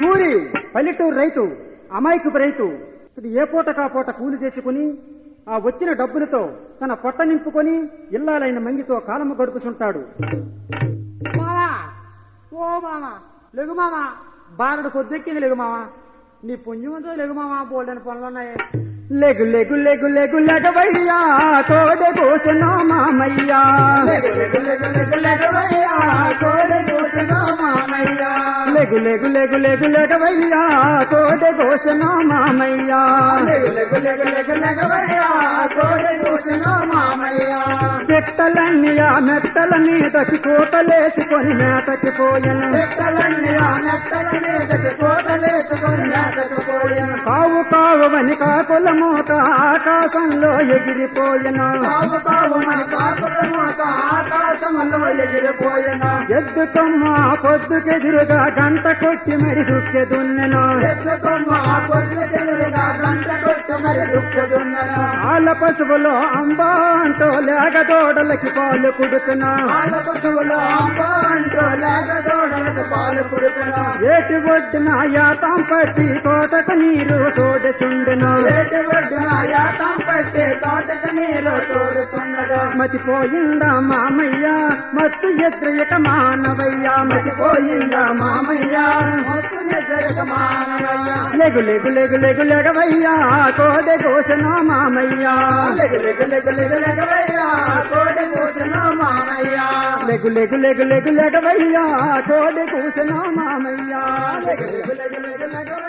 సూరి పల్లెటూరు రైతు అమాయకపు రైతు. ఏ పూట కాపూట కూలి చేసుకుని ఆ వచ్చిన డబ్బులతో తన పొట్ట నింపుకొని ఇల్లాలైన మంగితో కాలము గడుపుతుంటాడు ఓ మామా లెగు మామా బారుడు కొద్దెక్కింది లెగు మామా. నీ పుణ్యమంతో లెగు మామా బోల్డని పనులున్నాయి. లెగు లెగు లెగు లెగు లెగవయ్యా కోడె కోసిన మామయ్యా. లెగు లెగు లెగు లెగు లెగు లెగు లెగు లెగవయ్యా. కోడె కోసిన మామయ్యా. లెగు లెగు లెగు లెగు లెగవయ్యా. కోడె కోసిన మామయ్యా. పెట్టలన్నీ ఆ మెట్టల మీదకి కోటలేసుకొని మేతకి పోయను. పెట్టలన్నీ ఆ నెట్టల మీదకి కోటలేసుకొని మేతకు పోయాను. కావు కావుమని కాకుల మూత ఆకాశంలో ఎగిరిపోయను. కావు కావు మన కాకుల మూత ఆకాశంలో ఎగిరిపోయాను ఎద్దు కొమ్మ పొద్దుకెదురుగా గంట కొట్టి మరి దుక్కెదున్నెను ఎత్తుకొమ్మ పొద్దు తెలుగుగా గంట కొట్టు మరి దుఃఖదున్నను ఆల పశువులో అంబా అంటూ లేక దూడలకి పాలు కుడుతున్నా పాల పశువులు అంబ ఏటి ఒడ్డున యాతం పట్టి తోటకు నీరు తోడసుండును. ఏటి ఒడ్డున యాతం పట్టి తోటకు నీరు తోడుచున్నడు మతిపోయిందా మామయ్య? మత్తు ఎద్రయక మానవయ్యా. పోయిందా మామయ్య? మొత్తు నిద్రక మామయ్య లెగు లెగు లెగు లెగు లెగవయ్యా. కోడె కోసిన మామయ్యా. లెగు లెగు లెగు లెగు లెగవయ్యా. లెగు లెగు లెగు లెగు లెగవయ్యా కోడి కూసిన మామయ్యా లెగు లెగు లెగు లెగు